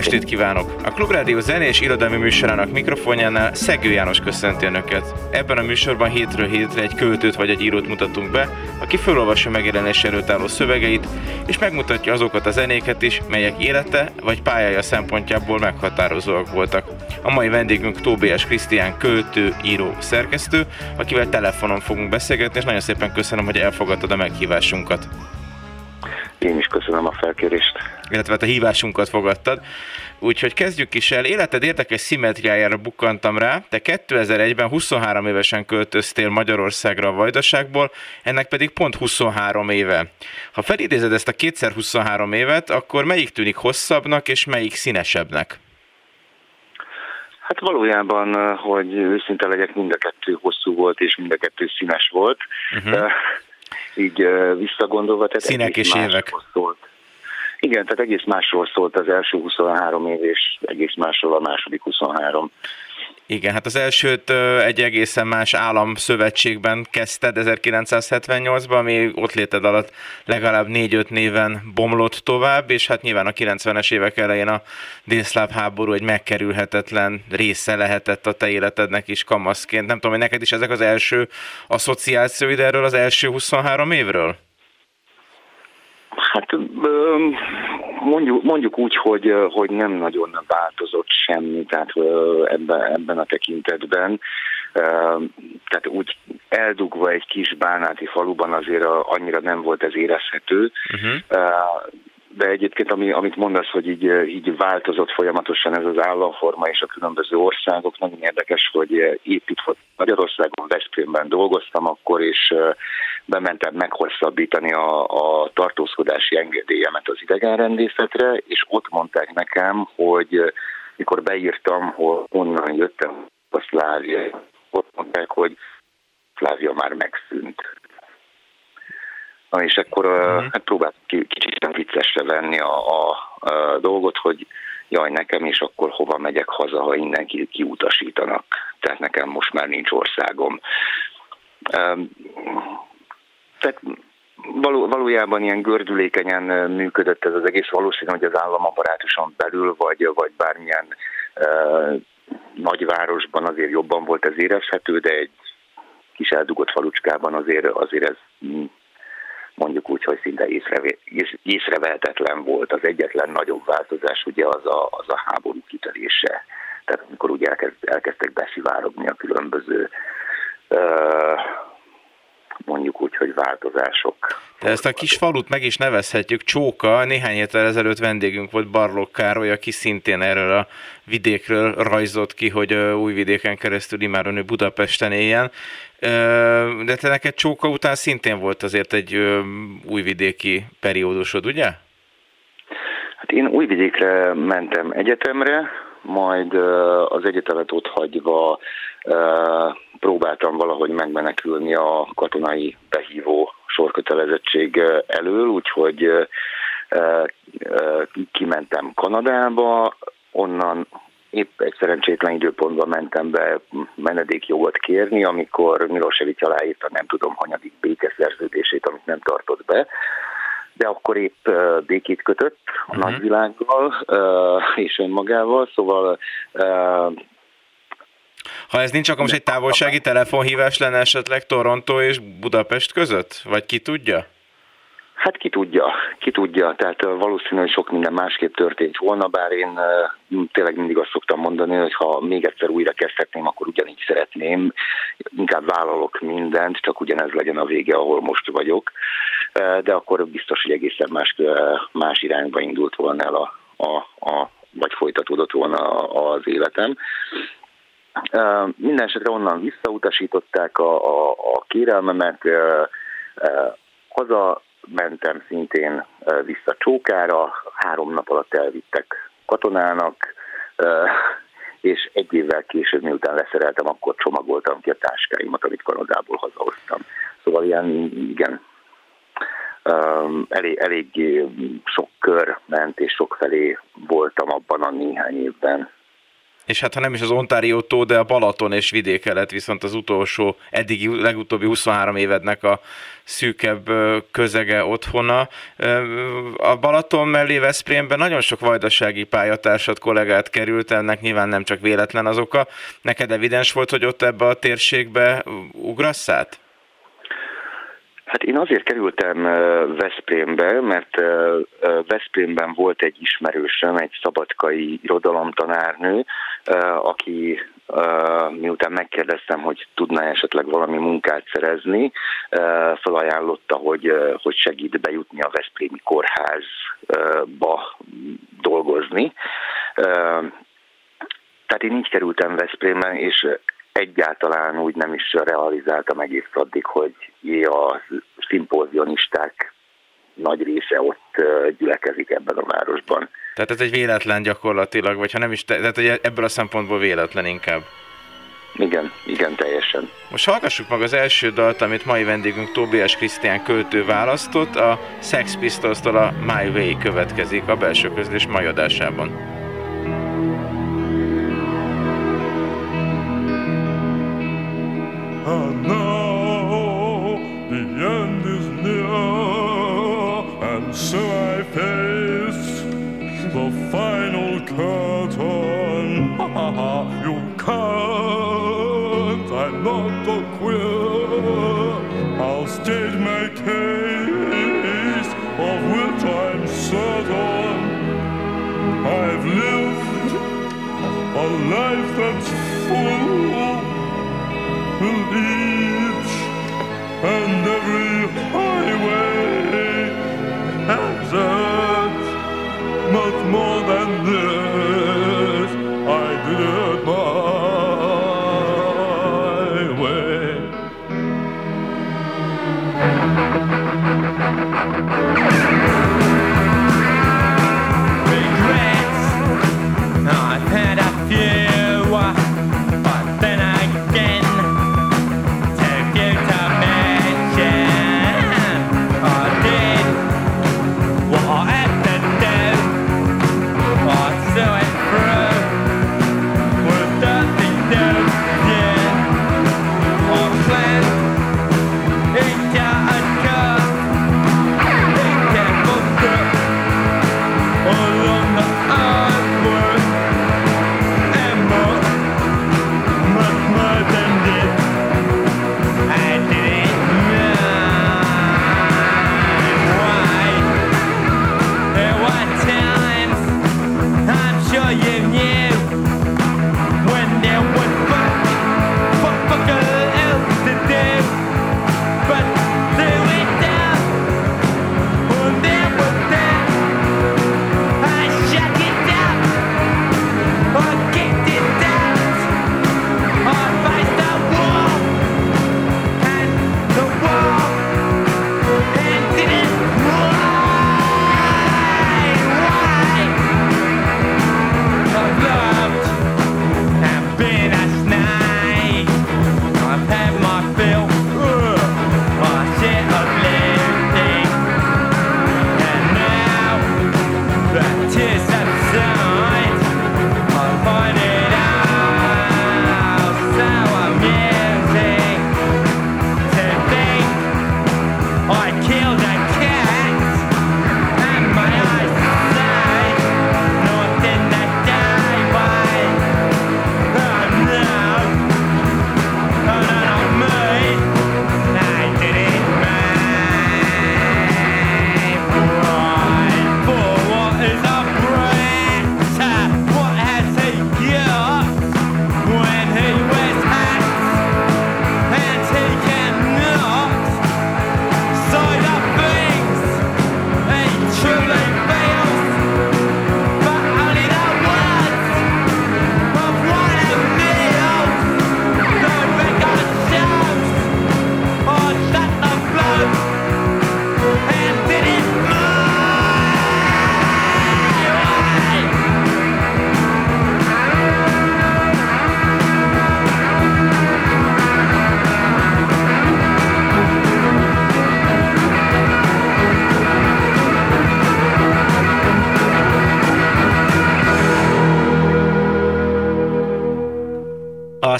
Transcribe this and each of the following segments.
estét kívánok! A Klubrádió zenés irodalmi műsorának mikrofonjánál Szegő János köszönti Önöket. Ebben a műsorban hétről hétre egy költőt vagy egy írót mutatunk be, aki felolvassa megjelenés előtt álló szövegeit, és megmutatja azokat a zenéket is, melyek élete vagy pályája szempontjából meghatározóak voltak. A mai vendégünk Tóbiás Krisztián költő, író, szerkesztő, akivel telefonon fogunk beszélgetni, és nagyon szépen köszönöm, hogy elfogadtad a meghívásunkat. Én is köszönöm a felkérést. Illetve hát a hívásunkat fogadtad. Úgyhogy kezdjük is el. Életed érdekes szimetriájára bukkantam rá. Te 2001-ben 23 évesen költöztél Magyarországra a Vajdaságból, ennek pedig pont 23 éve. Ha felidézed ezt a kétszer 23 évet, akkor melyik tűnik hosszabbnak és melyik színesebbnek? Hát valójában, hogy őszinte legyek, mind a kettő hosszú volt, és mind a kettő színes volt. Uh-huh így visszagondolva. Tehát Színek és évek. Szólt. Igen, tehát egész másról szólt az első 23 év, és egész másról a második 23. Igen, hát az elsőt egy egészen más államszövetségben kezdted 1978-ban, ami ott léted alatt legalább 4-5 néven bomlott tovább, és hát nyilván a 90-es évek elején a délszláv háború egy megkerülhetetlen része lehetett a te életednek is kamaszként. Nem tudom, hogy neked is ezek az első asszociációid erről az első 23 évről? Hát mondjuk, mondjuk úgy, hogy, hogy nem nagyon változott semmi tehát ebben, ebben a tekintetben. Tehát úgy eldugva egy kis bánáti faluban azért annyira nem volt ez érezhető. Uh-huh de egyébként, ami, amit mondasz, hogy így, így változott folyamatosan ez az államforma és a különböző országok, nagyon érdekes, hogy épp itt Magyarországon, Veszprémben dolgoztam akkor, és bementem meghosszabbítani a, a tartózkodási engedélyemet az idegenrendészetre, és ott mondták nekem, hogy mikor beírtam, hogy onnan jöttem, a Szlávia, ott mondták, hogy Szlávia már megszűnt. És akkor uh-huh. hát próbált kicsit viccesre venni a, a, a dolgot, hogy jaj, nekem is akkor hova megyek haza, ha innen ki, kiutasítanak. Tehát nekem most már nincs országom. Um, tehát való, valójában ilyen gördülékenyen működött ez az egész, valószínű, hogy az államaparátuson belül, vagy, vagy bármilyen uh, nagyvárosban azért jobban volt ez érezhető, de egy kis eldugott falucskában azért, azért ez mondjuk úgy, hogy szinte észrevehetetlen volt. Az egyetlen nagyobb változás ugye az a, az a háború kitörése. Tehát amikor ugye elkezd, elkezdtek beszivárogni a különböző mondjuk úgy, hogy változások. De ezt a kis falut meg is nevezhetjük, Csóka, néhány héttel ezelőtt vendégünk volt Barlók Károly, aki szintén erről a vidékről rajzott ki, hogy újvidéken keresztül imáron ő Budapesten éljen. De te neked Csóka után szintén volt azért egy újvidéki periódusod, ugye? Hát én újvidékre mentem egyetemre, majd az egyetemet ott hagyva próbáltam valahogy megmenekülni a katonai behívó sorkötelezettség elől, úgyhogy kimentem Kanadába, onnan épp egy szerencsétlen időpontban mentem be menedékjogot kérni, amikor Milosevic aláírta nem tudom hanyadik békeszerződését, amit nem tartott be, de akkor épp békét kötött a uh-huh. nagyvilággal és önmagával, szóval ha ez nincs, akkor most egy távolsági telefonhívás lenne esetleg Toronto és Budapest között? Vagy ki tudja? Hát ki tudja, ki tudja, tehát valószínű, hogy sok minden másképp történt volna, bár én tényleg mindig azt szoktam mondani, hogy ha még egyszer újra kezdhetném, akkor ugyanígy szeretném, inkább vállalok mindent, csak ugyanez legyen a vége, ahol most vagyok, de akkor biztos, hogy egészen más, más irányba indult volna el a, a, a vagy folytatódott volna az életem. Minden esetre onnan visszautasították a, a, a kérelmemet, haza szintén vissza Csókára, három nap alatt elvittek katonának, és egy évvel később, miután leszereltem, akkor csomagoltam ki a táskáimat, amit Kanadából hazahoztam. Szóval ilyen, igen, elég, elég sok kör ment, és sok felé voltam abban a néhány évben és hát ha nem is az Ontario tó, de a Balaton és vidéke lett viszont az utolsó, eddigi legutóbbi 23 évednek a szűkebb közege otthona. A Balaton mellé Veszprémben nagyon sok vajdasági pályatársat, kollégát került, ennek nyilván nem csak véletlen az oka. Neked evidens volt, hogy ott ebbe a térségbe ugrasz át? Hát én azért kerültem Veszprémbe, mert Veszprémben volt egy ismerősöm, egy szabadkai irodalomtanárnő, aki miután megkérdeztem, hogy tudna esetleg valami munkát szerezni, felajánlotta, hogy, hogy segít bejutni a Veszprémi kórházba dolgozni. Tehát én így kerültem Veszprémben, és egyáltalán úgy nem is realizáltam egész addig, hogy a szimpózionisták nagy része ott gyülekezik ebben a városban. Tehát ez egy véletlen gyakorlatilag, vagy ha nem is, tehát ebből a szempontból véletlen inkább. Igen, igen, teljesen. Most hallgassuk meg az első dalt, amit mai vendégünk Tobias Krisztián költő választott, a Sex Pistols-tól a My Way következik a belső közlés mai adásában.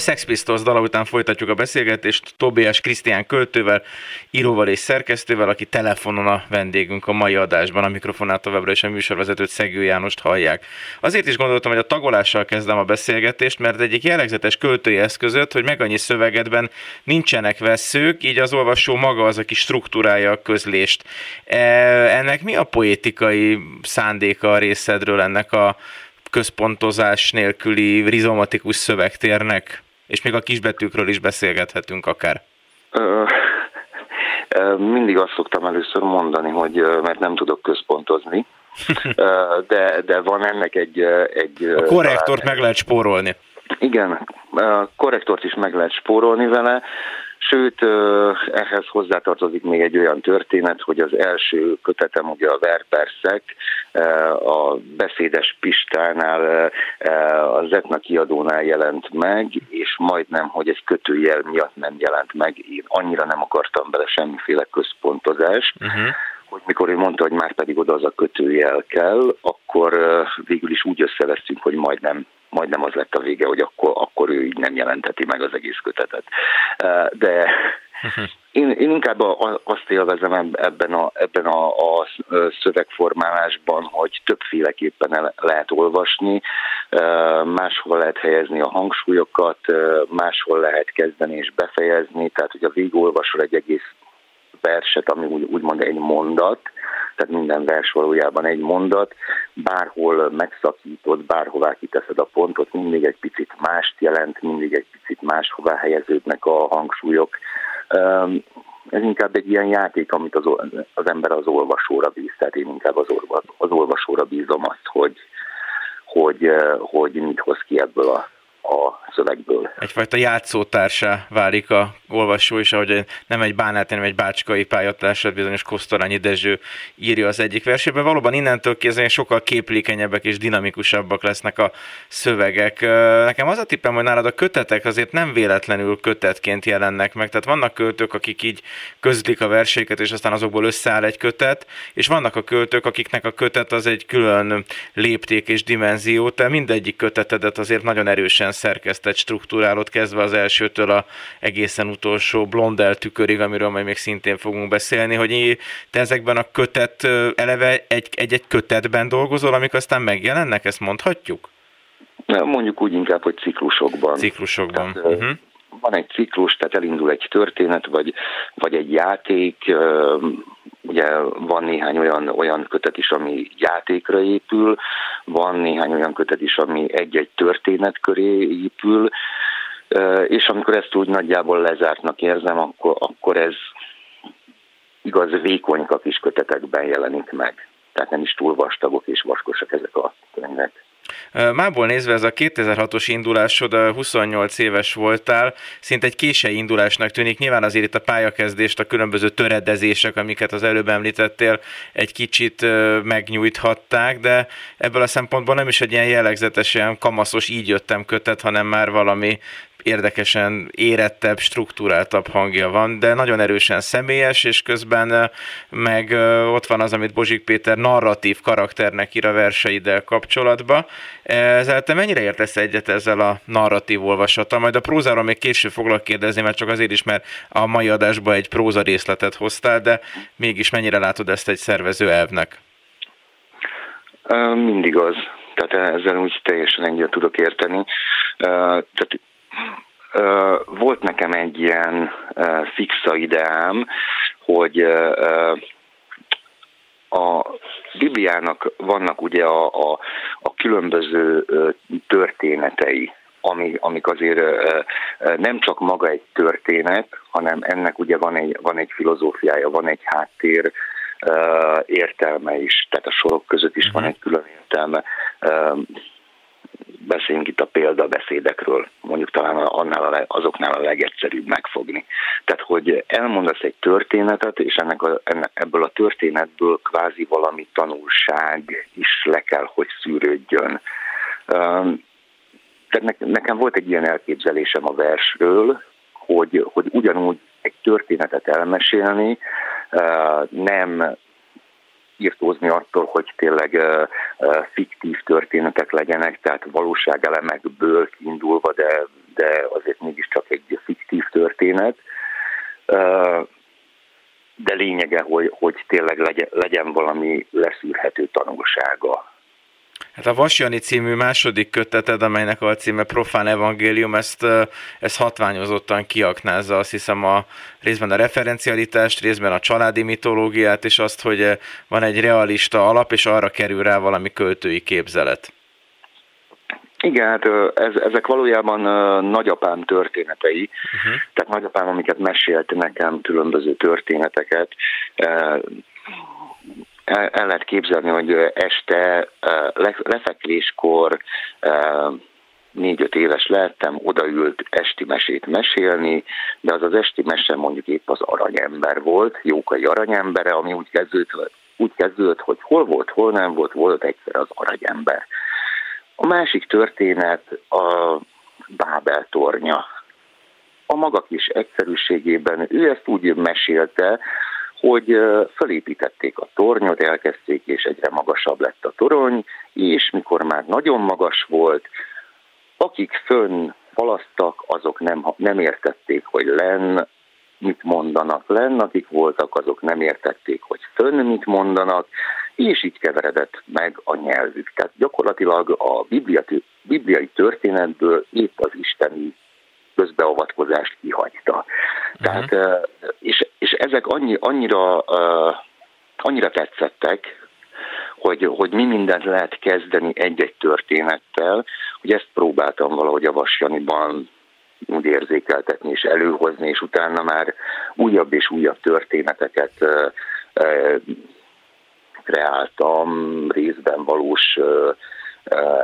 Sex Pistols dala után folytatjuk a beszélgetést Tobias Krisztián költővel, íróval és szerkesztővel, aki telefonon a vendégünk a mai adásban. A mikrofonát továbbra és a műsorvezetőt Szegő Jánost hallják. Azért is gondoltam, hogy a tagolással kezdem a beszélgetést, mert egyik jellegzetes költői eszközött, hogy meg annyi szövegedben nincsenek veszők, így az olvasó maga az, aki struktúrája a közlést. E, ennek mi a poétikai szándéka a részedről ennek a központozás nélküli rizomatikus szövegtérnek? És még a kisbetűkről is beszélgethetünk akár. mindig azt szoktam először mondani, hogy mert nem tudok központozni, de, de van ennek egy... egy a korrektort talán, meg lehet spórolni. Igen, korrektort is meg lehet spórolni vele, Sőt, ehhez hozzátartozik még egy olyan történet, hogy az első kötetem ugye a Verperszek, a Beszédes Pistánál, az Etna kiadónál jelent meg, majdnem, hogy egy kötőjel miatt nem jelent meg. Én annyira nem akartam bele semmiféle központozást, uh-huh hogy mikor ő mondta, hogy már pedig oda az a kötőjel kell, akkor végül is úgy összevesztünk, hogy majdnem majdnem az lett a vége, hogy akkor, akkor ő így nem jelenteti meg az egész kötetet. De én, én inkább azt élvezem ebben a, ebben a, a szövegformálásban, hogy többféleképpen lehet olvasni, máshol lehet helyezni a hangsúlyokat, máshol lehet kezdeni és befejezni, tehát hogy a végolvasol egy egész verset, ami úgy, úgymond egy mondat, tehát minden vers valójában egy mondat, bárhol megszakítod, bárhová kiteszed a pontot, mindig egy picit mást jelent, mindig egy picit máshová helyeződnek a hangsúlyok. Ez inkább egy ilyen játék, amit az, az ember az olvasóra bíz, tehát én inkább az, orva, az olvasóra bízom azt, hogy, hogy, hogy mit hoz ki ebből a a szövegből. Egyfajta játszótársá válik a olvasó is, ahogy nem egy bánát, hanem egy bácskai pályatársat bizonyos Kosztorányi Dezső írja az egyik versében. Valóban innentől kezdve sokkal képlékenyebbek és dinamikusabbak lesznek a szövegek. Nekem az a tippem, hogy nálad a kötetek azért nem véletlenül kötetként jelennek meg. Tehát vannak költők, akik így közlik a verseiket, és aztán azokból összeáll egy kötet, és vannak a költők, akiknek a kötet az egy külön lépték és dimenzió. Te mindegyik kötetedet azért nagyon erősen szerkesztett struktúrálót, kezdve az elsőtől a egészen utolsó blondel tükörig, amiről majd még szintén fogunk beszélni, hogy te ezekben a kötet, eleve egy-egy kötetben dolgozol, amik aztán megjelennek, ezt mondhatjuk? Mondjuk úgy inkább, hogy ciklusokban. Ciklusokban. Tehát, uh-huh. Van egy ciklus, tehát elindul egy történet, vagy, vagy egy játék, ugye van néhány olyan, olyan kötet is, ami játékra épül, van néhány olyan kötet is, ami egy-egy történet köré épül, és amikor ezt úgy nagyjából lezártnak érzem, akkor, akkor ez igaz vékonyka kis kötetekben jelenik meg. Tehát nem is túl vastagok és vaskosak ezek a könyvek. Mából nézve ez a 2006-os indulásod, 28 éves voltál, szinte egy késői indulásnak tűnik. Nyilván azért itt a pályakezdést, a különböző töredezések, amiket az előbb említettél, egy kicsit megnyújthatták, de ebből a szempontból nem is egy ilyen jellegzetesen kamaszos így jöttem kötet, hanem már valami érdekesen érettebb, struktúráltabb hangja van, de nagyon erősen személyes, és közben meg ott van az, amit Bozsik Péter narratív karakternek ír a verseiddel kapcsolatba. Ezzel te mennyire értesz egyet ezzel a narratív olvasattal? Majd a prózáról még később foglak kérdezni, mert csak azért is, mert a mai adásban egy próza részletet hoztál, de mégis mennyire látod ezt egy szervező elvnek? Mindig az. Tehát ezzel úgy teljesen egyet tudok érteni. Tehát volt nekem egy ilyen fixa ideám, hogy a Bibliának vannak ugye a, a, a különböző történetei, ami, amik azért nem csak maga egy történet, hanem ennek ugye van egy, van egy filozófiája, van egy háttér, értelme is, tehát a sorok között is van mhm. egy külön értelme beszéljünk itt a példabeszédekről, mondjuk talán annál a, azoknál a legegyszerűbb megfogni. Tehát, hogy elmondasz egy történetet, és ennek a, ennek, ebből a történetből kvázi valami tanulság is le kell, hogy szűrődjön. Tehát nekem volt egy ilyen elképzelésem a versről, hogy, hogy ugyanúgy egy történetet elmesélni, nem írtózni attól, hogy tényleg fiktív történetek legyenek, tehát valóságelemekből kiindulva, de de azért mégiscsak egy fiktív történet. De lényege, hogy, hogy tényleg legyen, legyen valami leszűrhető tanulsága Hát a Vasjani című második köteted, amelynek a címe Profán Evangélium, ezt, ezt hatványozottan kiaknázza, azt hiszem a részben a referencialitást, részben a családi mitológiát, és azt, hogy van egy realista alap, és arra kerül rá valami költői képzelet. Igen, hát ez, ezek valójában nagyapám történetei, uh-huh. tehát nagyapám, amiket mesélt nekem különböző történeteket, el, lehet képzelni, hogy este lefekvéskor négy-öt éves lettem, odaült esti mesét mesélni, de az az esti mese mondjuk épp az aranyember volt, Jókai aranyembere, ami úgy kezdődött, úgy kezdődött, hogy hol volt, hol nem volt, volt egyszer az aranyember. A másik történet a Bábel tornya. A maga kis egyszerűségében ő ezt úgy mesélte, hogy felépítették a tornyot, elkezdték, és egyre magasabb lett a torony, és mikor már nagyon magas volt, akik fönn falasztak, azok nem, nem értették, hogy len mit mondanak lenn, akik voltak, azok nem értették, hogy fönn mit mondanak, és így keveredett meg a nyelvük. Tehát gyakorlatilag a bibliai történetből épp az isteni közbeavatkozást kihagyta. Uh-huh. Tehát, és, és ezek annyi, annyira, annyira tetszettek, hogy, hogy mi mindent lehet kezdeni egy-egy történettel, hogy ezt próbáltam valahogy a Vasjaniban úgy érzékeltetni és előhozni, és utána már újabb és újabb történeteket kreáltam, részben valós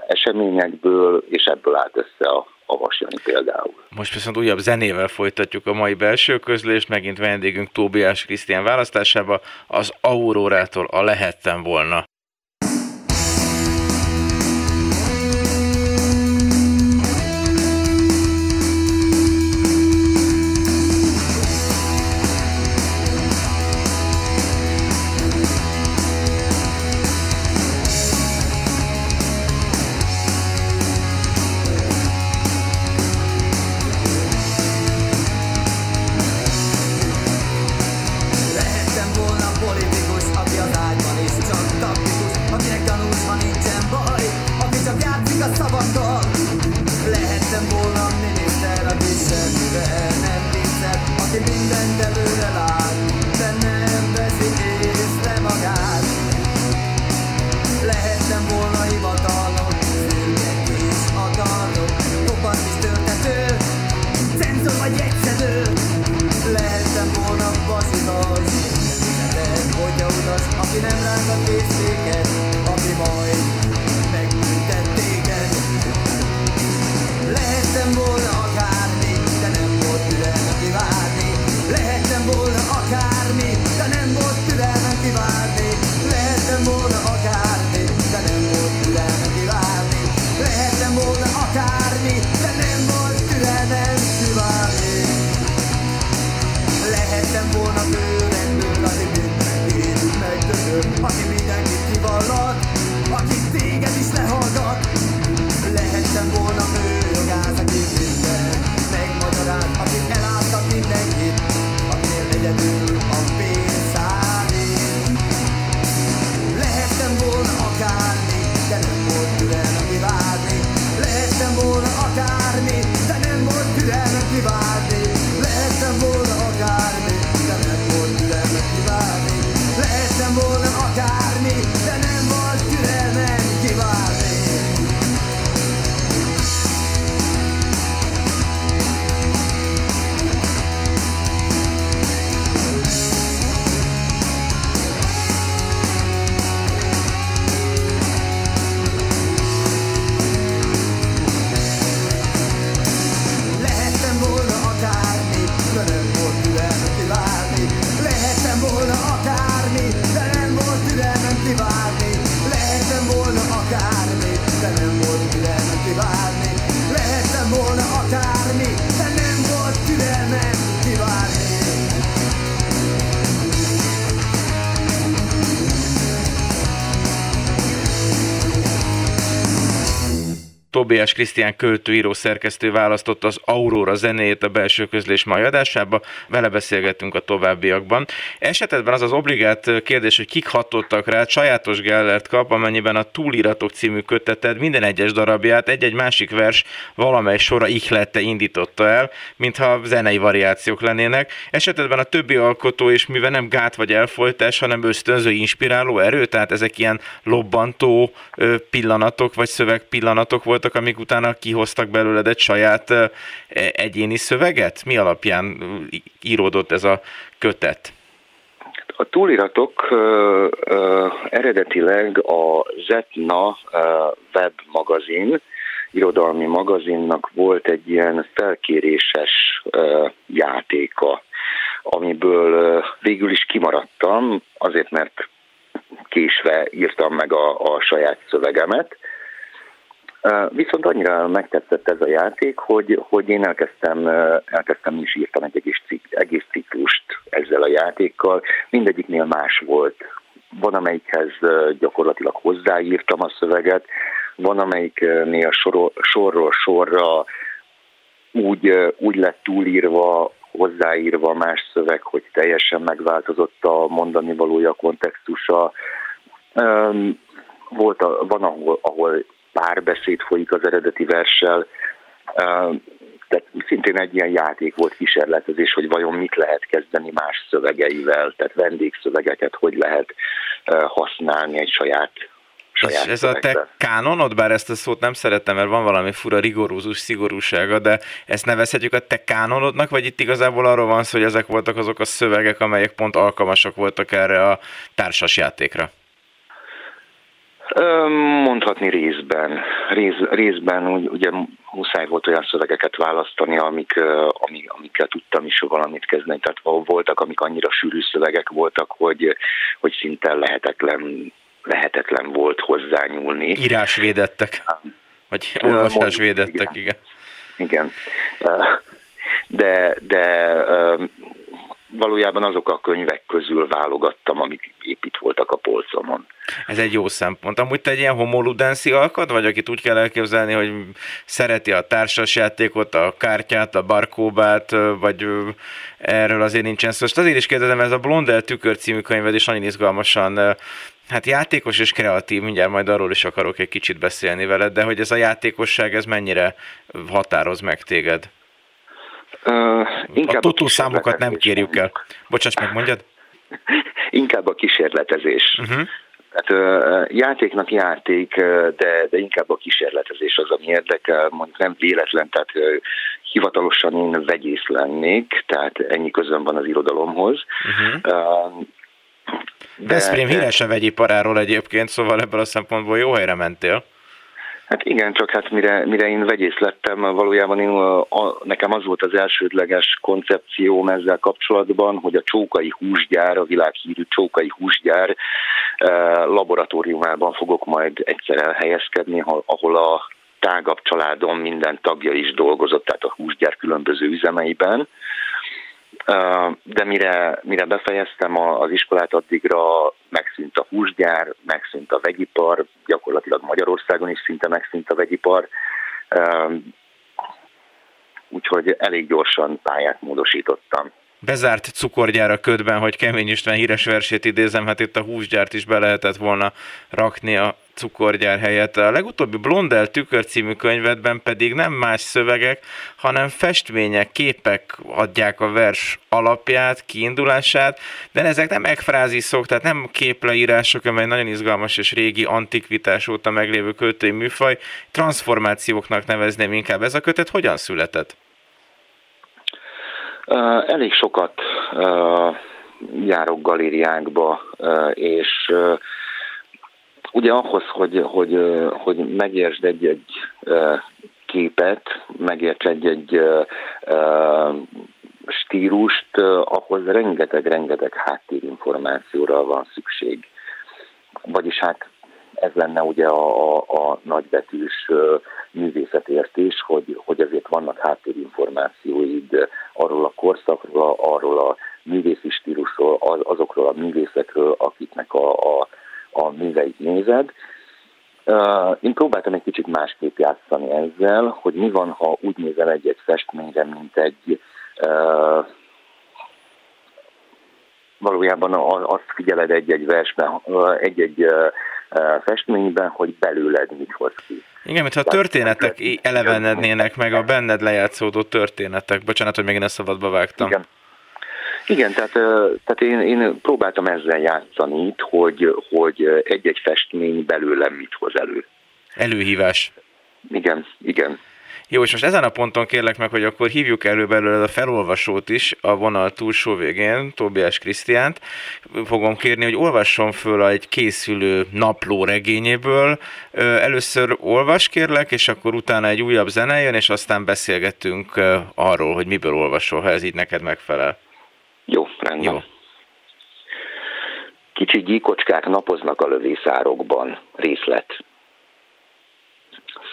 eseményekből, és ebből állt össze a, a Vasjani például. Most viszont újabb zenével folytatjuk a mai belső közlést, megint vendégünk Tóbiás Krisztián választásába, az Aurórától a Lehettem volna Tobias Krisztián költőíró szerkesztő választott az Aurora zenéjét a belső közlés mai adásába, vele beszélgettünk a továbbiakban. Esetben az az obligát kérdés, hogy kik hatottak rá, sajátos Gellert kap, amennyiben a Túliratok című köteted minden egyes darabját egy-egy másik vers valamely sora ihlette indította el, mintha zenei variációk lennének. Esetben a többi alkotó is, mivel nem gát vagy elfolytás, hanem ösztönző, inspiráló erő, tehát ezek ilyen lobbantó pillanatok vagy szöveg pillanatok voltak, amik utána kihoztak belőled egy saját e, egyéni szöveget? Mi alapján íródott ez a kötet? A túliratok uh, uh, eredetileg a Zetna uh, web magazin, irodalmi magazinnak volt egy ilyen felkéréses uh, játéka, amiből uh, végül is kimaradtam, azért mert késve írtam meg a, a saját szövegemet. Viszont annyira megtetszett ez a játék, hogy, hogy én elkezdtem, elkezdtem is írtam egy egész, cik, egész ciklust ezzel a játékkal. Mindegyiknél más volt. Van, amelyikhez gyakorlatilag hozzáírtam a szöveget, van, amelyiknél sorról, sorról sorra úgy, úgy lett túlírva, hozzáírva más szöveg, hogy teljesen megváltozott a mondani valója, kontextusa. Volt a, van, ahol, ahol párbeszéd folyik az eredeti verssel, tehát szintén egy ilyen játék volt kísérletezés, hogy vajon mit lehet kezdeni más szövegeivel, tehát vendégszövegeket hogy lehet használni egy saját saját ez, ez a te kánonod, bár ezt a szót nem szeretem, mert van valami fura rigorózus szigorúsága, de ezt nevezhetjük a te kánonodnak, vagy itt igazából arról van szó, hogy ezek voltak azok a szövegek, amelyek pont alkalmasak voltak erre a társas játékra? Mondhatni részben. Rész, részben ugye muszáj volt olyan szövegeket választani, amik, amik, amikkel tudtam is valamit kezdeni. Tehát voltak, amik annyira sűrű szövegek voltak, hogy, hogy szinte lehetetlen lehetetlen volt hozzányúlni. Írásvédettek, vagy olvasásvédettek, igen. Igen. De, de valójában azok a könyvek közül válogattam, amik épp itt voltak a polcomon. Ez egy jó szempont. Amúgy te egy ilyen homoludenszi alkat, vagy akit úgy kell elképzelni, hogy szereti a társasjátékot, a kártyát, a barkóbát, vagy erről azért nincsen szó. Most azért is kérdezem, ez a Blondel tükör című könyved is nagyon izgalmasan Hát játékos és kreatív, mindjárt majd arról is akarok egy kicsit beszélni veled, de hogy ez a játékosság, ez mennyire határoz meg téged? Uh, a tutú számokat nem kérjük el. Bocsáss meg, mondjad? inkább a kísérletezés. Uh-huh. Hát uh, játéknak játék, de, de inkább a kísérletezés az, ami érdekel. Mondjuk nem véletlen, tehát hivatalosan én vegyész lennék, tehát ennyi közön van az irodalomhoz. Uh-huh. Uh, de, Veszprém híres a vegyiparáról egyébként, szóval ebből a szempontból jó helyre mentél. Hát igen, csak hát mire, mire én vegyész lettem, valójában én, a, nekem az volt az elsődleges koncepcióm ezzel kapcsolatban, hogy a Csókai húsgyár, a világhírű Csókai húsgyár eh, laboratóriumában fogok majd egyszer elhelyezkedni, ahol a tágabb családom minden tagja is dolgozott, tehát a húsgyár különböző üzemeiben de mire, mire befejeztem az iskolát, addigra megszűnt a húsgyár, megszűnt a vegyipar, gyakorlatilag Magyarországon is szinte megszűnt a vegyipar, úgyhogy elég gyorsan pályát módosítottam. Bezárt cukorgyár a ködben, hogy Kemény István híres versét idézem, hát itt a húsgyárt is be lehetett volna rakni a cukorgyár helyett. A legutóbbi Blondel tükör című könyvedben pedig nem más szövegek, hanem festmények, képek adják a vers alapját, kiindulását, de ezek nem ekfráziszok, tehát nem képleírások, amely nagyon izgalmas és régi antikvitás óta meglévő költői műfaj, transformációknak nevezném inkább ez a kötet. Hogyan született? Elég sokat járok galériákba, és ugye ahhoz, hogy, hogy, hogy megértsd egy-egy képet, megérts egy-egy stílust, ahhoz rengeteg-rengeteg háttérinformációra van szükség. Vagyis hát ez lenne ugye a, a, a nagybetűs művészetértés, hogy, hogy azért vannak háttérinformációid arról a korszakról, arról a művészi stílusról, az, azokról a művészekről, akiknek a, a, a műveit nézed. Én próbáltam egy kicsit másképp játszani ezzel, hogy mi van, ha úgy nézel egy-egy festményre, mint egy valójában azt figyeled egy-egy versben, egy-egy festményben, hogy belőled mit hoz ki. Igen, mintha a történetek elevenednének meg, a benned lejátszódó történetek. Bocsánat, hogy megint a szabadba vágtam. Igen. Igen, tehát, tehát én, én próbáltam ezzel játszani itt, hogy, hogy egy-egy festmény belőlem mit hoz elő. Előhívás. Igen, igen. Jó, és most ezen a ponton kérlek meg, hogy akkor hívjuk elő belőle a felolvasót is a vonal túlsó végén, Tóbiás Krisztiánt. Fogom kérni, hogy olvasson föl egy készülő napló regényéből. Először olvas kérlek, és akkor utána egy újabb zene jön, és aztán beszélgetünk arról, hogy miből olvasol, ha ez így neked megfelel. Jó, rendben. Jó. Kicsi gyíkocskák napoznak a lövészárokban. Részlet.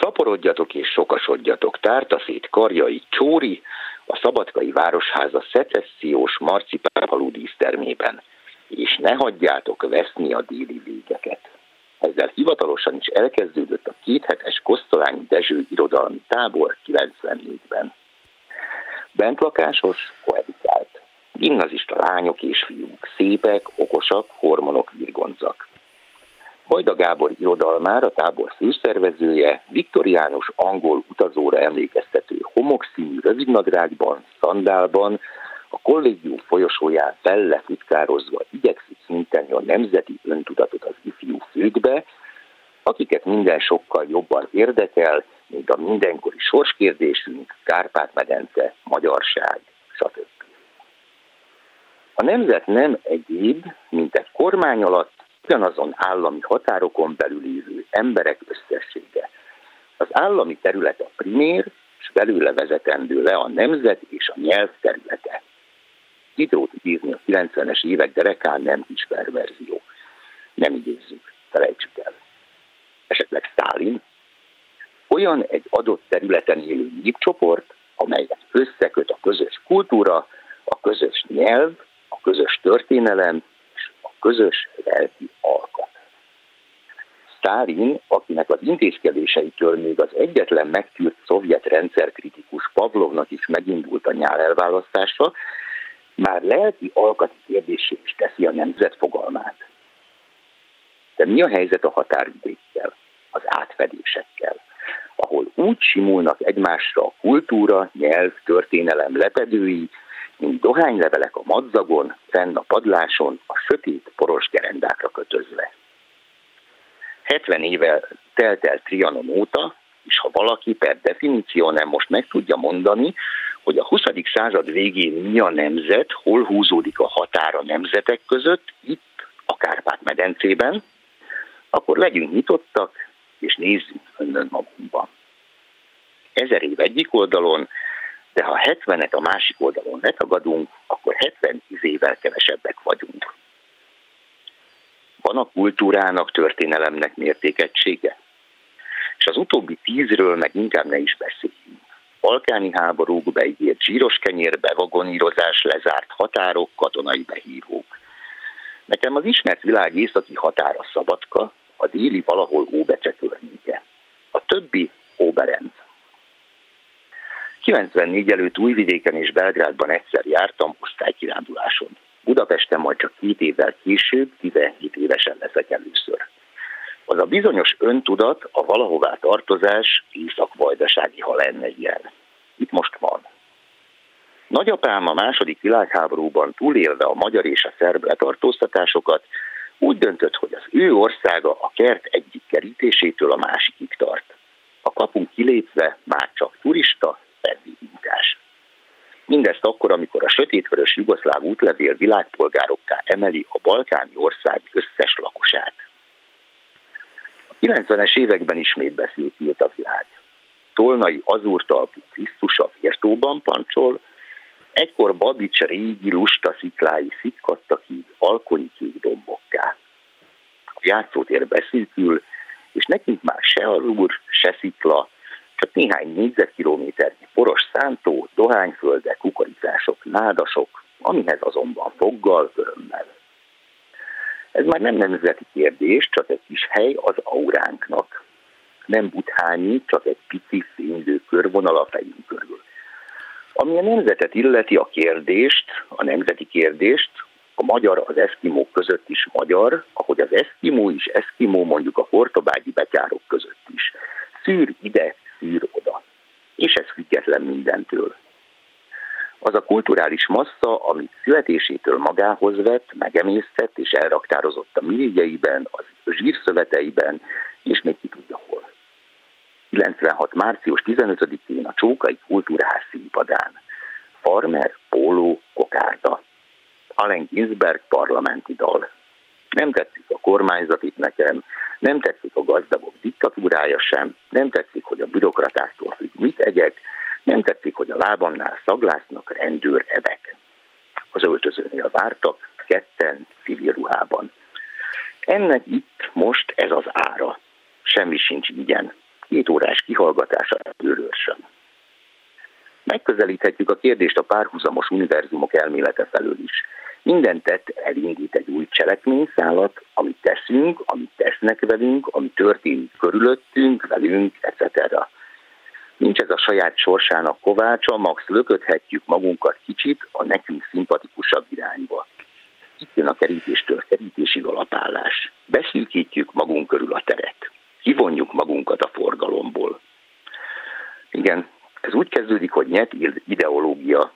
Szaporodjatok és sokasodjatok, tártaszét karjai csóri, a Szabadkai Városháza szecessziós marcipánfalú dísztermében, és ne hagyjátok veszni a déli végeket. Ezzel hivatalosan is elkezdődött a kéthetes Kosztolányi Dezső irodalmi tábor 94-ben. Bentlakásos, poetikált. Gimnazista lányok és fiúk, szépek, okosak, hormonok, virgoncak. Hajda Gábor irodalmár, a tábor főszervezője, viktoriánus angol utazóra emlékeztető homokszínű rövidnadrágban, szandálban, a kollégium folyosóján felle futkározva igyekszik szinteni a nemzeti öntudatot az ifjú főkbe, akiket minden sokkal jobban érdekel, mint a mindenkori sorskérdésünk, Kárpát-medence, magyarság, stb. A nemzet nem egyéb, mint egy kormány alatt ugyanazon állami határokon belül lévő emberek összessége. Az állami terület a primér, és belőle vezetendő le a nemzet és a nyelv területe. Hidrót bízni a 90-es évek derekán nem kis perverzió. Nem idézzük, felejtsük el. Esetleg Stalin. Olyan egy adott területen élő népcsoport, amelyet összeköt a közös kultúra, a közös nyelv, közös történelem közös lelki alkat. Sztárin, akinek az intézkedéseitől még az egyetlen megtűrt szovjet rendszerkritikus Pavlovnak is megindult a nyár elválasztása, már lelki alkati kérdésé is teszi a nemzet fogalmát. De mi a helyzet a határvidékkel, az átfedésekkel, ahol úgy simulnak egymásra a kultúra, nyelv, történelem lepedői, mint dohánylevelek a madzagon, fenn a padláson, a sötét poros gerendákra kötözve. 70 éve telt el Trianon óta, és ha valaki per definíció nem most meg tudja mondani, hogy a 20. század végén mi a nemzet, hol húzódik a határa nemzetek között, itt a Kárpát-medencében, akkor legyünk nyitottak, és nézzük önnön magunkba. Ezer év egyik oldalon, de ha 70-et a másik oldalon letagadunk, akkor 70 évvel kevesebbek vagyunk. Van a kultúrának, történelemnek mértékegysége? És az utóbbi tízről meg inkább ne is beszéljünk. Balkáni háborúk, beígért zsíros kenyérbe, vagonírozás, lezárt határok, katonai behívók. Nekem az ismert világ északi határa Szabadka, a déli valahol Óbecse környéke. A többi Óberenc. 94 előtt Újvidéken és Belgrádban egyszer jártam osztálykiránduláson. Budapesten majd csak két évvel később, 17 évesen leszek először. Az a bizonyos öntudat, a valahová tartozás észak-vajdasági, ha lenne ilyen. Itt most van. Nagyapám a második világháborúban túlélve a magyar és a szerb letartóztatásokat úgy döntött, hogy az ő országa a kert egyik kerítésétől a másikig tart. A kapunk kilépve már csak turista, munkás. Mindezt akkor, amikor a sötétvörös jugoszláv útlevél világpolgárokká emeli a balkáni ország összes lakosát. A 90-es években ismét beszélt a világ. Tolnai azúrtalpú Krisztus a vértóban pancsol, egykor Babics régi lusta sziklái szikkadtak így alkonyi kék dombokká. A játszótér beszűkül, és nekünk már se alúr, se szikla, csak néhány négyzetkilométernyi poros szántó, dohányföldek, kukoricások, nádasok, amihez azonban foggal, örömmel. Ez már nem nemzeti kérdés, csak egy kis hely az auránknak. nem buthányi, csak egy pici fénylő körvonal a fejünk körül. Ami a nemzetet illeti a kérdést, a nemzeti kérdést, a magyar az eszkimók között is magyar, ahogy az eszkimó is eszkimó mondjuk a portobágyi betyárok között is. Szűr ide, szűr oda. És ez független mindentől. Az a kulturális massza, amit születésétől magához vett, megemésztett és elraktározott a mirigyeiben, az zsírszöveteiben, és még ki tudja hol. 96. március 15-én a Csókai Kultúrház színpadán. Farmer, Póló, Kokárda. Allen Ginsberg parlamenti dal. Nem tetszik a kormányzat itt nekem, nem tetszik a gazdagok diktatúrája sem, nem tetszik, hogy a bürokratáktól függ mit egyek, nem tetszik, hogy a lábamnál szaglásznak rendőr evek. Az öltözőnél vártak, ketten civil ruhában. Ennek itt most ez az ára. Semmi sincs ingyen. Két órás kihallgatása őrőrsön. Megközelíthetjük a kérdést a párhuzamos univerzumok elmélete felől is. Minden tett elindít egy új cselekményszálat, amit teszünk, amit tesznek velünk, ami történik körülöttünk, velünk, etc. Nincs ez a saját sorsának kovácsa, max löködhetjük magunkat kicsit a nekünk szimpatikusabb irányba. Itt jön a kerítéstől kerítési alapállás. Beszűkítjük magunk körül a teret. Kivonjuk magunkat a forgalomból. Igen, ez úgy kezdődik, hogy nyet ideológia.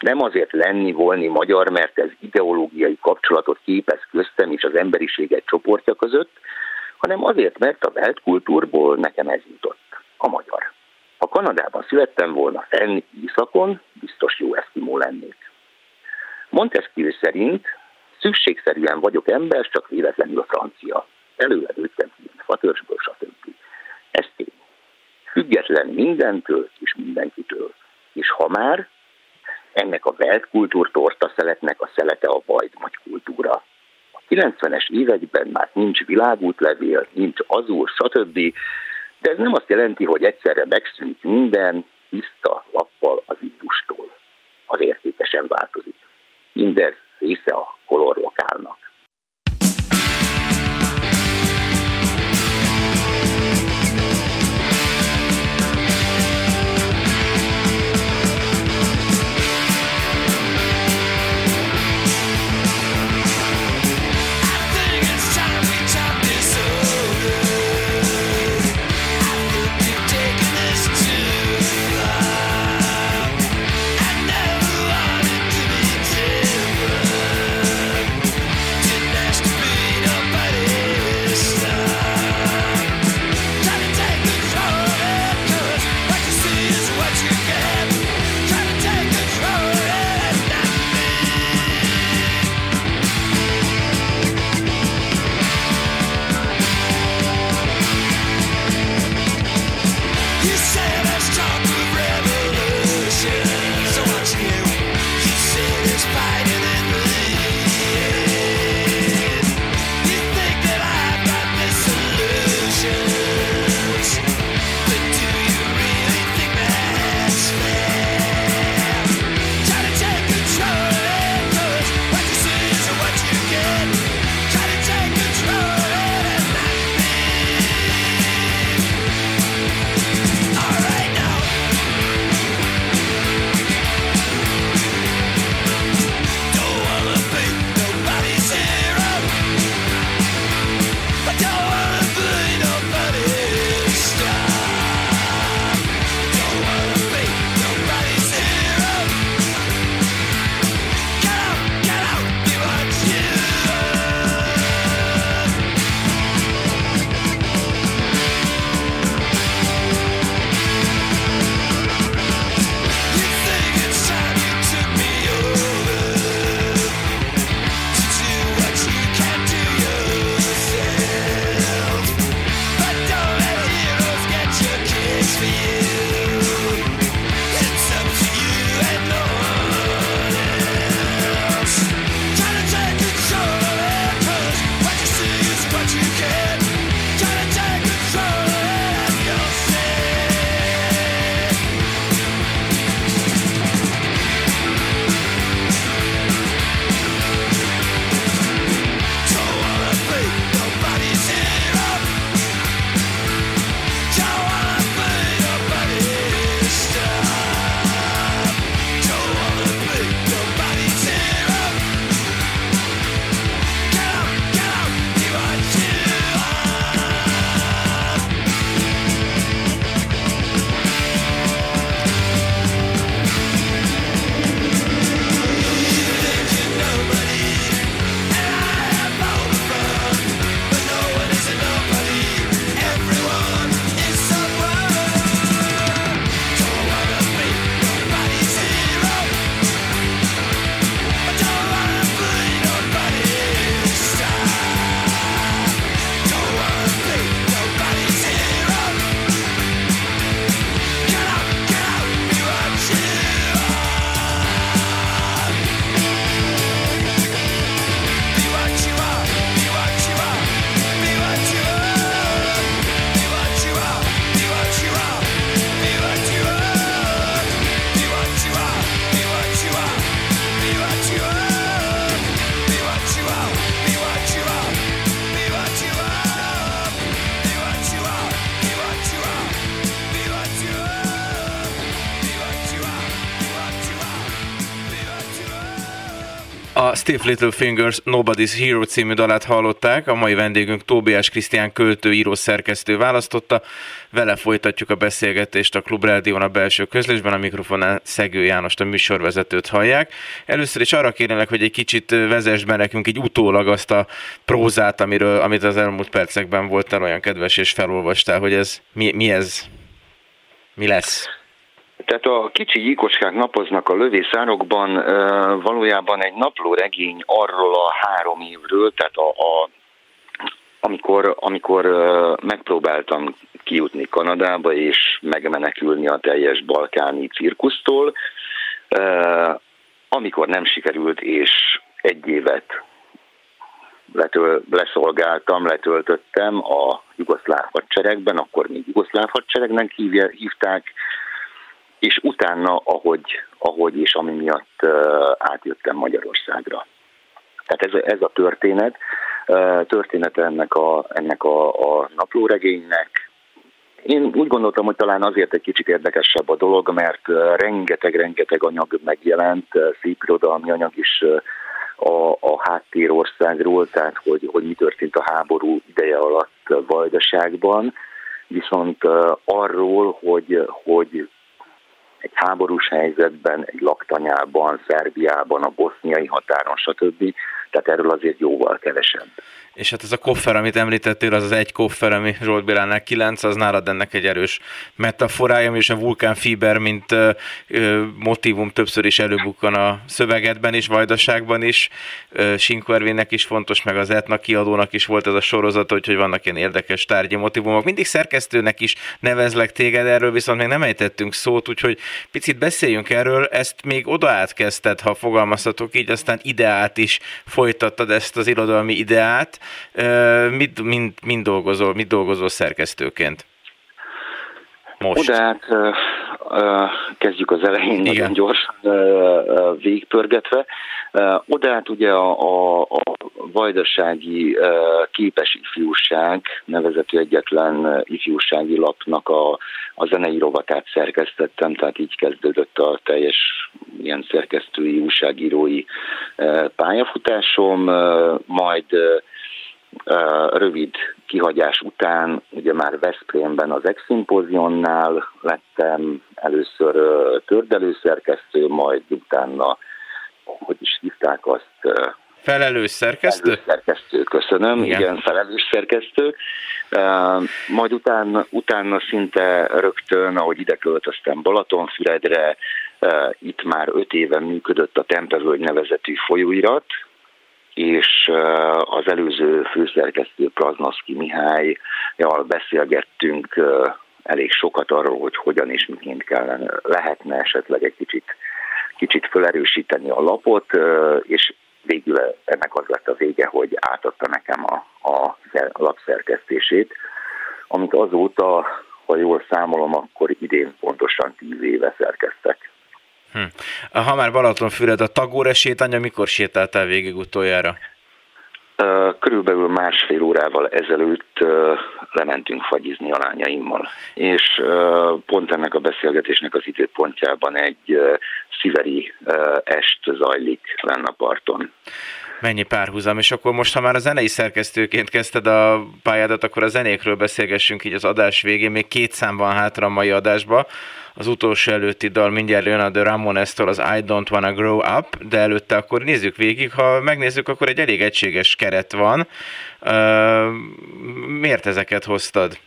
Nem azért lenni, volni magyar, mert ez ideológiai kapcsolatot képez köztem és az emberiség egy csoportja között, hanem azért, mert a weltkultúrból nekem ez jutott, a magyar. Ha Kanadában születtem volna fenn északon, biztos jó eszkimó lennék. Montesquieu szerint szükségszerűen vagyok ember, csak véletlenül francia. Előle nőttem ki, fatörsből, stb. Ez tény. Független mindentől és mindenkitől. És ha már, ennek a weltkultúr torta szeletnek a szelete a vajd nagy kultúra. A 90-es években már nincs világútlevél, nincs azul, stb. De ez nem azt jelenti, hogy egyszerre megszűnik minden tiszta lappal az industól. Az értékesen változik. Mindez része a kolorlokálnak. Stiff Little Fingers Nobody's Hero című dalát hallották, a mai vendégünk Tóbiás Krisztián költő, író, szerkesztő választotta. Vele folytatjuk a beszélgetést a Klub Rádión a belső közlésben, a mikrofonnál Szegő Jánost, a műsorvezetőt hallják. Először is arra kérlek, hogy egy kicsit vezess be nekünk így utólag azt a prózát, amiről, amit az elmúlt percekben voltál olyan kedves és felolvastál, hogy ez mi, mi ez, mi lesz? Tehát a kicsi gyíkoskák napoznak a lövészárokban valójában egy napló regény arról a három évről, tehát a, a amikor, amikor megpróbáltam kijutni Kanadába és megmenekülni a teljes balkáni cirkusztól, amikor nem sikerült, és egy évet letöl, leszolgáltam, letöltöttem a jugoszláv hadseregben, akkor még jugoszláv hadseregnek hívja, hívták, és utána, ahogy, ahogy és ami miatt átjöttem Magyarországra. Tehát ez, ez a történet, története ennek a, ennek a, a naplóregénynek. Én úgy gondoltam, hogy talán azért egy kicsit érdekesebb a dolog, mert rengeteg-rengeteg anyag megjelent, szépirodalmi anyag is a, a háttérországról, tehát hogy, hogy mi történt a háború ideje alatt Vajdaságban, viszont arról, hogy, hogy egy háborús helyzetben, egy laktanyában, Szerbiában, a boszniai határon, stb. Tehát erről azért jóval kevesebb. És hát ez a koffer, amit említettél, az az egy koffer, ami Zsolt Bélánál kilenc, az nálad ennek egy erős metaforája, és a vulkán fiber, mint ö, ö, motivum többször is előbukkan a szövegedben is, Vajdaságban is. Sinkvervének is fontos, meg az Etna kiadónak is volt ez a sorozat, hogy, hogy vannak ilyen érdekes tárgyi motivumok. Mindig szerkesztőnek is nevezlek téged, erről viszont még nem ejtettünk szót, úgyhogy picit beszéljünk erről. Ezt még oda átkezdted, ha fogalmazhatok így, aztán ideát is folytattad ezt az irodalmi ideát. Mit, mind, mind dolgozol, mit dolgozol szerkesztőként? Most. Odát kezdjük az elején Igen. nagyon gyorsan végigpörgetve. Odát ugye a, a, a vajdasági képes ifjúság nevezetű egyetlen ifjúsági lapnak a, a zenei rovatát szerkesztettem, tehát így kezdődött a teljes ilyen szerkesztői, újságírói pályafutásom, majd rövid kihagyás után, ugye már Veszprémben az Eximpozionnál lettem először tördelőszerkesztő, majd utána, hogy is hívták azt, Felelős szerkesztő? Felelős szerkesztő, köszönöm, igen, igen felelős szerkesztő. Majd utána, utána szinte rögtön, ahogy ide költöztem Balatonfüredre, itt már öt éve működött a Tempevölgy nevezetű folyóirat, és az előző főszerkesztő Praznaszki Mihályjal beszélgettünk elég sokat arról, hogy hogyan és miként kellene, lehetne esetleg egy kicsit, kicsit felerősíteni a lapot, és végül ennek az lett a vége, hogy átadta nekem a, a lapszerkesztését, amit azóta, ha jól számolom, akkor idén pontosan tíz éve szerkeztek. Hm. Ha már Balatonfüred, a Tagóra sétánya, mikor sétáltál végig utoljára? Körülbelül másfél órával ezelőtt lementünk fagyizni a lányaimmal, és pont ennek a beszélgetésnek az időpontjában egy sziveri est zajlik lenne a parton. Mennyi párhuzam, és akkor most, ha már a zenei szerkesztőként kezdted a pályádat, akkor a zenékről beszélgessünk így az adás végén, még két szám van hátra a mai adásba az utolsó előtti dal mindjárt jön a The Ramones-tól az I Don't Wanna Grow Up, de előtte akkor nézzük végig, ha megnézzük, akkor egy elég egységes keret van. Uh, miért ezeket hoztad?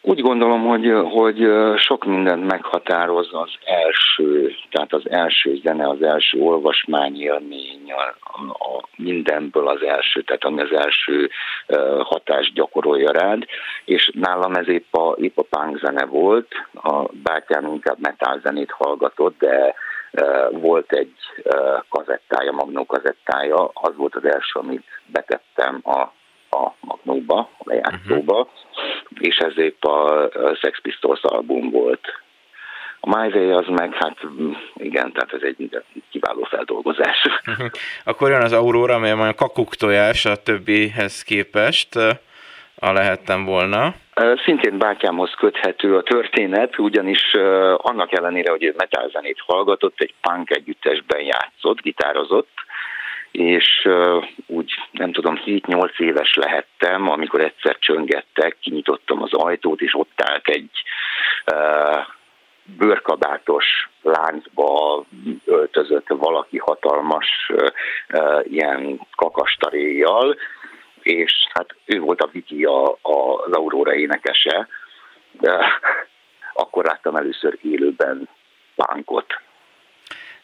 Úgy gondolom, hogy, hogy sok mindent meghatároz az első, tehát az első zene, az első olvasmányélmény, a, a mindenből az első, tehát ami az első hatást gyakorolja rád, és nálam ez épp a, épp a punk zene volt, a bátyám inkább metal zenét hallgatott, de volt egy kazettája, magnó kazettája, az volt az első, amit betettem a a Magnóba, a lejátszóba, uh-huh. és ez épp a Sex Pistols album volt. A My Way az meg, hát igen, tehát ez egy kiváló feldolgozás. Uh-huh. Akkor jön az Aurora, amely a kakuk tojás a többihez képest, a lehettem volna. Szintén bátyámhoz köthető a történet, ugyanis annak ellenére, hogy ő metálzenét hallgatott, egy punk együttesben játszott, gitározott, és úgy nem tudom, 7-8 éves lehettem, amikor egyszer csöngettek, kinyitottam az ajtót, és ott állt egy bőrkabátos láncba öltözött valaki hatalmas ilyen kakastaréjjal, és hát ő volt a Viki a, a, Aurora énekese, de akkor láttam először élőben pánkot.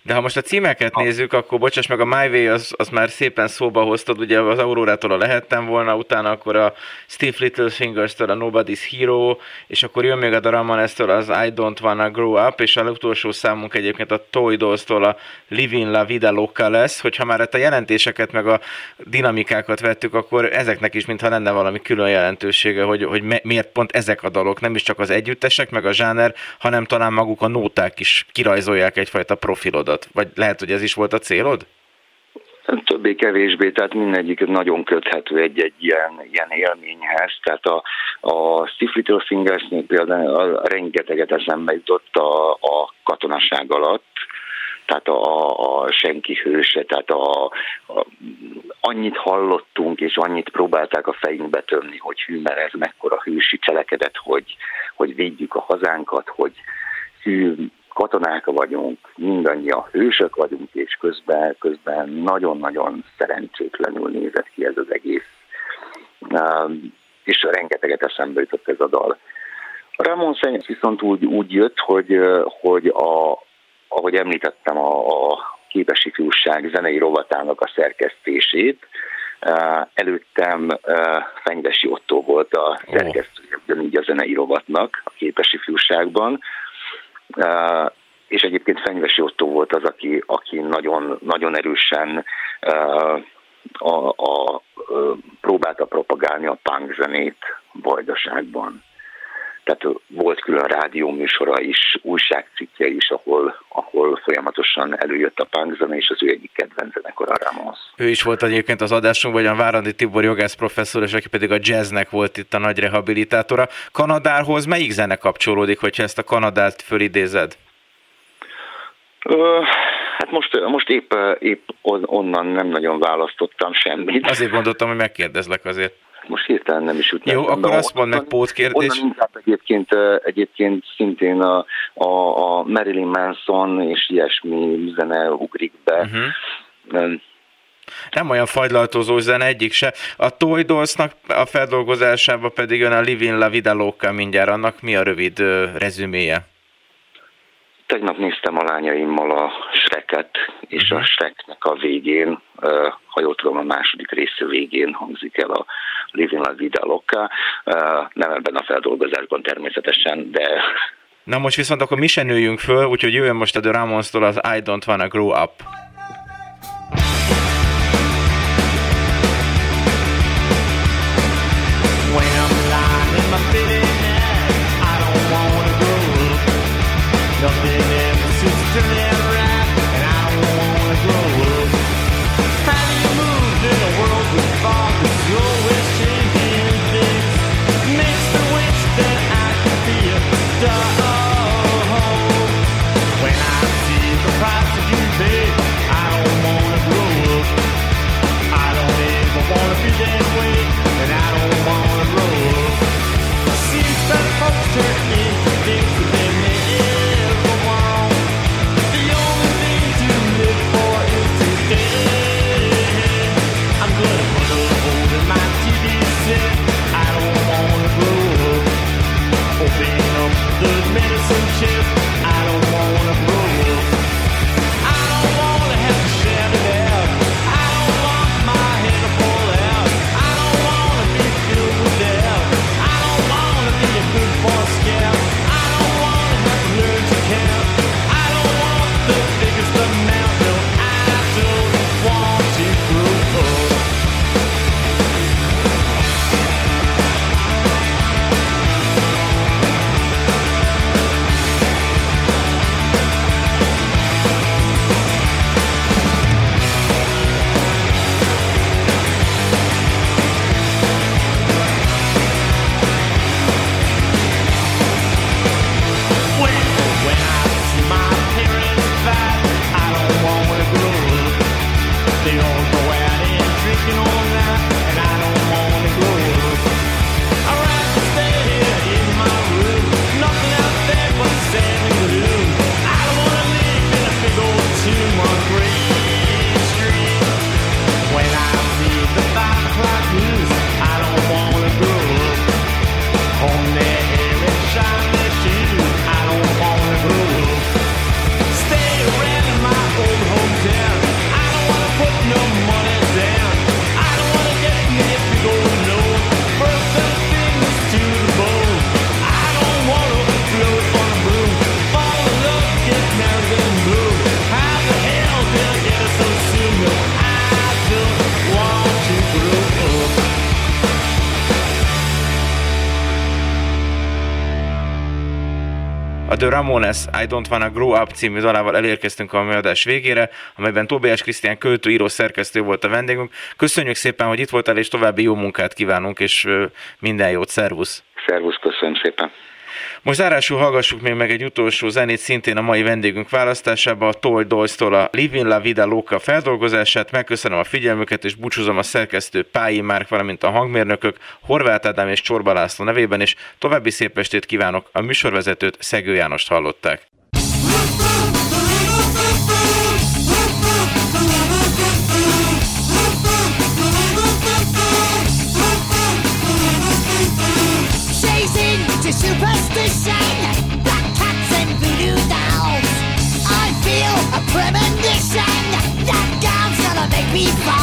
De ha most a címeket nézzük, akkor bocsáss meg, a My Way az, az már szépen szóba hoztad, ugye az Aurórától a lehettem volna, utána akkor a Steve Little Fingers-től a Nobody's Hero, és akkor jön még a Dramanes-től az I Don't Wanna Grow Up, és a utolsó számunk egyébként a Toy Dolls-tól a Living La Vida Loca lesz, hogyha már a jelentéseket meg a dinamikákat vettük, akkor ezeknek is mintha lenne valami külön jelentősége, hogy, hogy miért pont ezek a dalok, nem is csak az együttesek, meg a zsáner, hanem talán maguk a nóták is kirajzolják egyfajta profilodat célodat? Vagy lehet, hogy ez is volt a célod? Többé-kevésbé, tehát mindegyik nagyon köthető egy-egy ilyen, ilyen élményhez. Tehát a, a Steve Little Fingersnél például rengeteget eszembe jutott a, a katonaság alatt, tehát a, a senki hőse, tehát a, a, annyit hallottunk, és annyit próbálták a fejünkbe tömni, hogy hű, mert ez mekkora hősi cselekedet, hogy, hogy védjük a hazánkat, hogy hű, katonák vagyunk, mindannyian hősök vagyunk, és közben, közben nagyon-nagyon szerencsétlenül nézett ki ez az egész. És rengeteget eszembe jutott ez a dal. A Ramon Szenyes viszont úgy, úgy jött, hogy, hogy a, ahogy említettem, a, a képes ifjúság zenei rovatának a szerkesztését, Előttem Fenyvesi Otto volt a szerkesztője, ugyanígy a zenei rovatnak a képes ifjúságban, és egyébként Fenyvesi Otto volt az, aki, aki nagyon, nagyon erősen a, a, a, próbálta propagálni a punk zenét Vajdaságban. Tehát volt külön rádióműsora is, újságcikke is, ahol, ahol folyamatosan előjött a punk zene, és az ő egyik kedvenc zenekar a Ramos. Ő is volt egyébként az adásunkban, vagy a Várandi Tibor jogász professzor, és aki pedig a jazznek volt itt a nagy rehabilitátora. Kanadához melyik zene kapcsolódik, hogyha ezt a Kanadát fölidézed? Hát most, most épp, épp onnan nem nagyon választottam semmit. Azért gondoltam, hogy megkérdezlek azért. Most hirtelen nem is jut Jó, akkor azt mondd meg pótkérdés. Onnan inkább egyébként, egyébként szintén a, a, a Marilyn Manson és ilyesmi zene ugrik be. Uh-huh. Nem olyan fagylaltozó zene egyik se. A Toy Dolls-nak a feldolgozásába pedig jön a Living La Vida Loca mindjárt. Annak mi a rövid rezüméje? Tegnap néztem a lányaimmal a Shreket, és a mhm. Shreknek a végén, ha jól tudom, a második része végén hangzik el a Living La Vida Loca. Nem ebben a feldolgozásban természetesen, de... Na most viszont akkor mi se nőjünk föl, úgyhogy jöjjön most a The Ramones-tól az I Don't Wanna Grow Up. Ramones I Don't Wanna Grow Up című dalával elérkeztünk a adás végére, amelyben Tobias Krisztián költő, író, szerkesztő volt a vendégünk. Köszönjük szépen, hogy itt voltál, és további jó munkát kívánunk, és minden jót, szervusz! Szervusz, köszönöm szépen! Most zárásul hallgassuk még meg egy utolsó zenét, szintén a mai vendégünk választásába, a Toy Dolls-tól a Living La Vida Loca feldolgozását. Megköszönöm a figyelmüket, és búcsúzom a szerkesztő Pályi Márk, valamint a hangmérnökök Horváth Ádám és Csorba László nevében, és további szép estét kívánok. A műsorvezetőt Szegő Jánost hallották. superstition, be fine.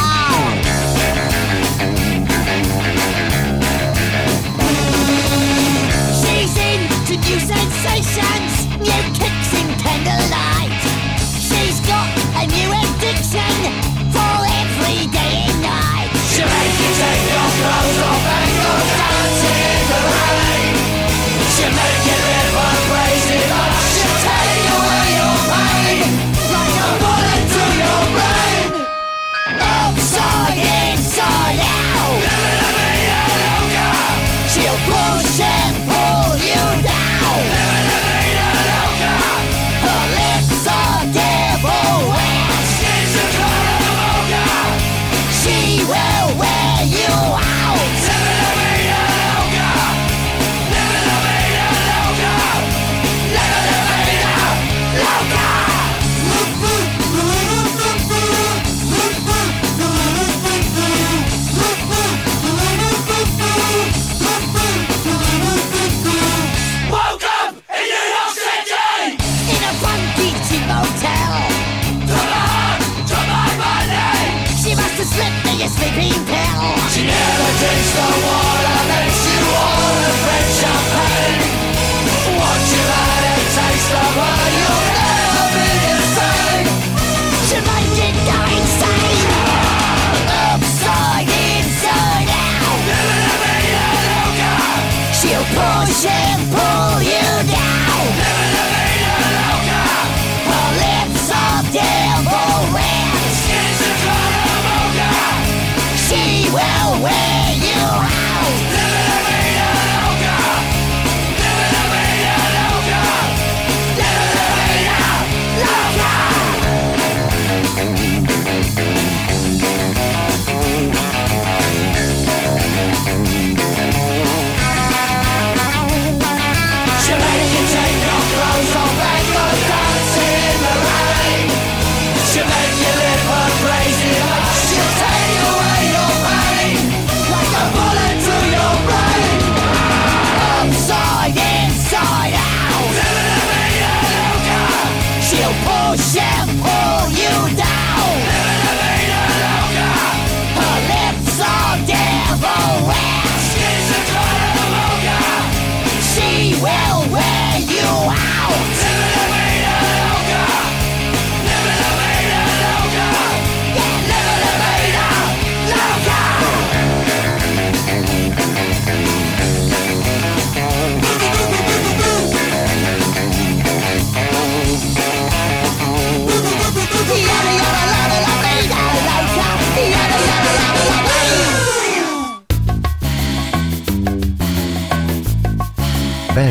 Never drinks the water,